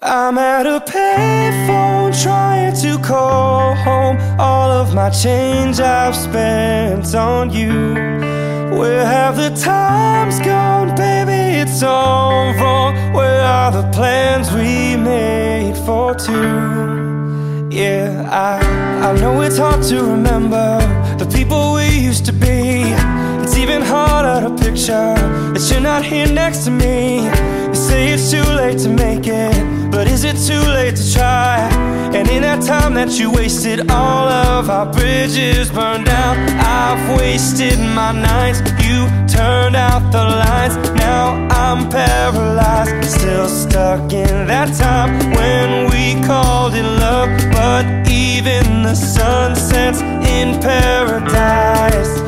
I'm at a payphone trying to call home all of my change I've spent on you. Where have the times gone, baby? It's all wrong. Where are the plans we made for two? Yeah, I, I know it's hard to remember the people we used to be. It's even harder to picture that you're not here next to me. You say it's too late to make it but is it too late to try? And in that time that you wasted, all of our bridges burned down. I've wasted my nights, you turned out the lights. Now I'm paralyzed, still stuck in that time when we called it love. But even the sun sets in paradise.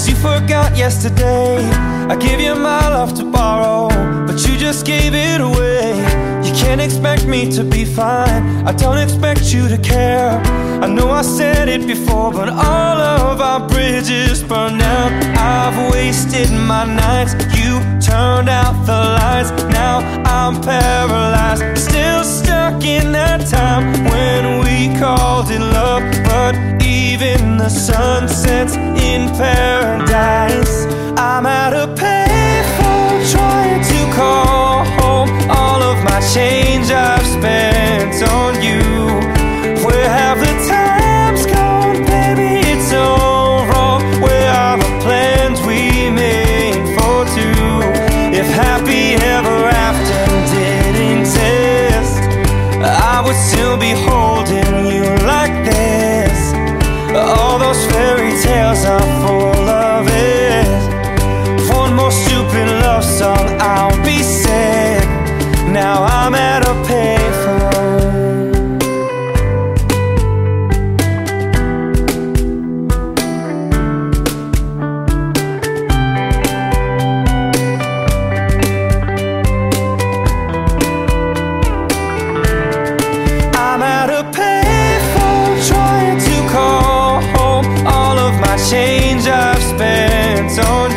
cause you forgot yesterday. I gave you my love to borrow, but you just gave it away. You can't expect me to be fine, I don't expect you to care. I know I said it before, but all of our bridges burned out. I've wasted my nights, you turned out the lights. Now I'm paralyzed, still stuck in that time when we called it love. But even the sun sets in paradise. Would still be holding So.